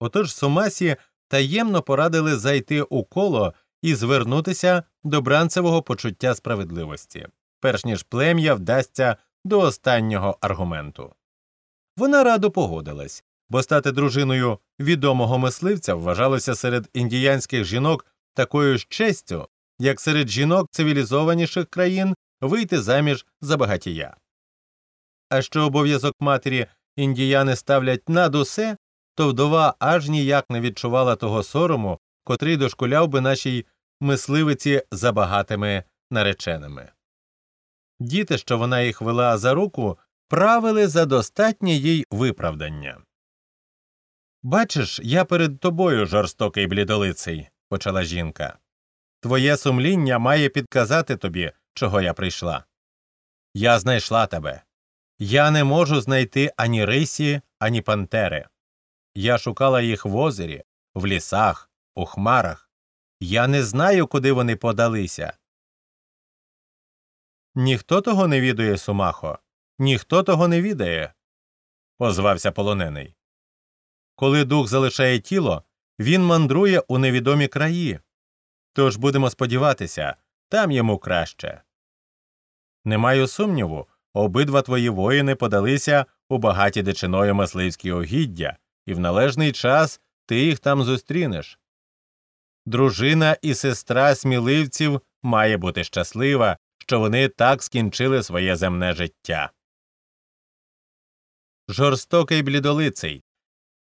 Отож Сумасі таємно порадили зайти у коло і звернутися до бранцевого почуття справедливості, перш ніж плем'я вдасться до останнього аргументу. Вона радо погодилась, бо стати дружиною відомого мисливця вважалося серед індіянських жінок такою ж честю, як серед жінок цивілізованіших країн вийти заміж за багатія. А що обов'язок матері індіяни ставлять над усе, то вдова аж ніяк не відчувала того сорому, котрий дошкуляв би нашій мисливиці за багатими нареченими. Діти, що вона їх вела за руку, правили за достатнє їй виправдання. Бачиш, я перед тобою жорстокий блідолиций, почала жінка. Твоє сумління має підказати тобі, чого я прийшла. Я знайшла тебе. Я не можу знайти ані рисі, ані пантери. Я шукала їх в озері, в лісах, у хмарах. Я не знаю, куди вони подалися. Ніхто того не відає, Сумахо, ніхто того не відає, озвався полонений. Коли дух залишає тіло, він мандрує у невідомі краї. Тож будемо сподіватися, там йому краще. Не маю сумніву, обидва твої воїни подалися у багаті дичиною мисливські угіддя, і в належний час ти їх там зустрінеш. Дружина і сестра сміливців має бути щаслива, що вони так скінчили своє земне життя. Жорстокий блідолиций.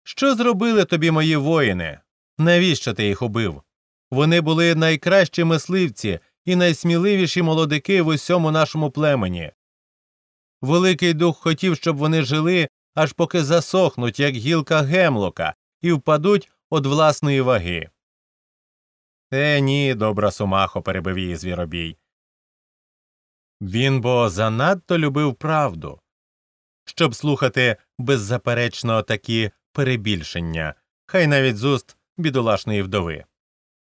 Що зробили тобі мої воїни? Навіщо ти їх убив? Вони були найкращі мисливці і найсміливіші молодики в усьому нашому племені. Великий дух хотів, щоб вони жили, аж поки засохнуть, як гілка гемлока, і впадуть од власної ваги. Е, ні, добра сумахо, перебив її звіробій. Він бо занадто любив правду, щоб слухати беззаперечно такі перебільшення, хай навіть з уст бідолашної вдови.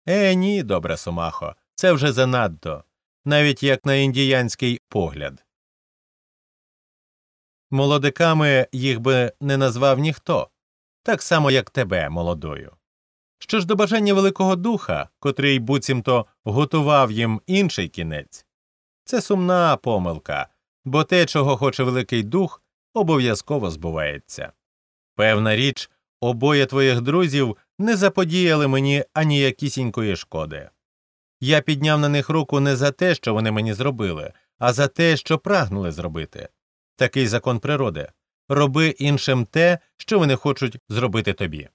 Е, ні, добре Сумахо, це вже занадто, навіть як на індіянський погляд. Молодиками їх би не назвав ніхто, так само, як тебе, молодою. Що ж до бажання Великого Духа, котрий буцімто готував їм інший кінець, це сумна помилка, бо те, чого хоче Великий Дух, обов'язково збувається. Певна річ, обоє твоїх друзів не заподіяли мені аніякісінької шкоди. Я підняв на них руку не за те, що вони мені зробили, а за те, що прагнули зробити. Такий закон природи роби іншим те, що вони хочуть зробити тобі.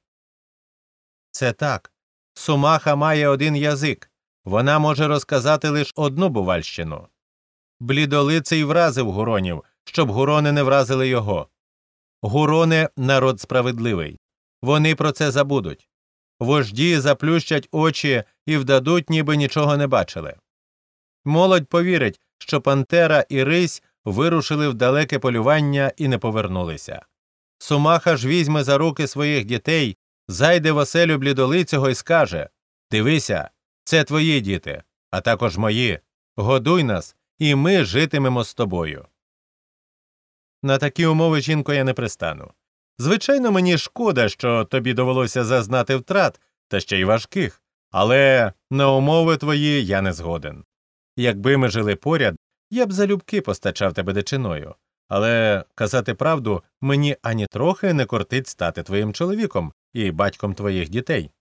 Це так. Сумаха має один язик вона може розказати лише одну бувальщину. Блідолиций вразив гуронів, щоб гурони не вразили його. Гурони народ справедливий. Вони про це забудуть. Вожді заплющать очі і вдадуть, ніби нічого не бачили. Молодь повірить, що Пантера і Рись вирушили в далеке полювання і не повернулися. Сумаха ж візьме за руки своїх дітей, зайде в оселю блідолицього і скаже Дивися, це твої діти, а також мої. Годуй нас, і ми житимемо з тобою. На такі умови, жінко, я не пристану. Звичайно, мені шкода, що тобі довелося зазнати втрат, та ще й важких, але на умови твої я не згоден. Якби ми жили поряд, я б залюбки постачав тебе дичиною, але казати правду мені ані трохи не кортить стати твоїм чоловіком і батьком твоїх дітей.